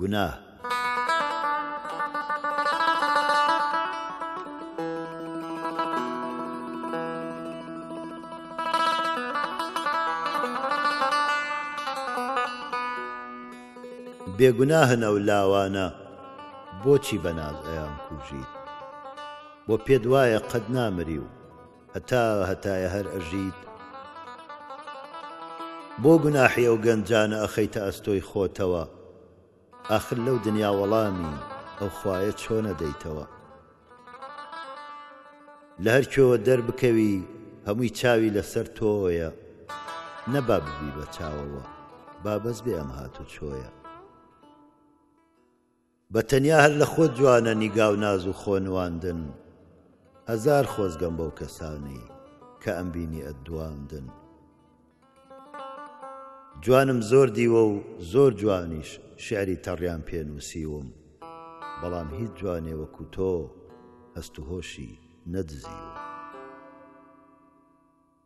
گوناه. بێ گوناهن ئەو لاوانە بۆچی بە ناز ئەیانکوژیت؟ بۆ پێت وایە قەت نامری و هەتا هەتایە هەر ئەژیت. بۆ گوناحی ئەو گەنجانە ئەخەیتە ئەستۆی خۆتەوە ئاخر لەو دنیا وەڵامی ئەو خوایە چۆن ئەدەیتەوە لە هەر کوێوە دەربکەوی هەمووی چاوی لەسەر تۆیە نەبا ببی بە چاوەوە بابەس بێ ئەم هاتو چۆیە بە تەنیا هەر لە خۆت جوانە نیگا و ناز و خۆ نواندن هەزار خۆزگەم بەو کەسانەی کە ئەمبینی ئەتدواندن جوانم زۆر دیوە و زۆر جوانیش شعری تەڕیان پێ نووسیوم بەڵام هیچ جوانێ وەکو تۆ هەست و هۆشی نەدزیوە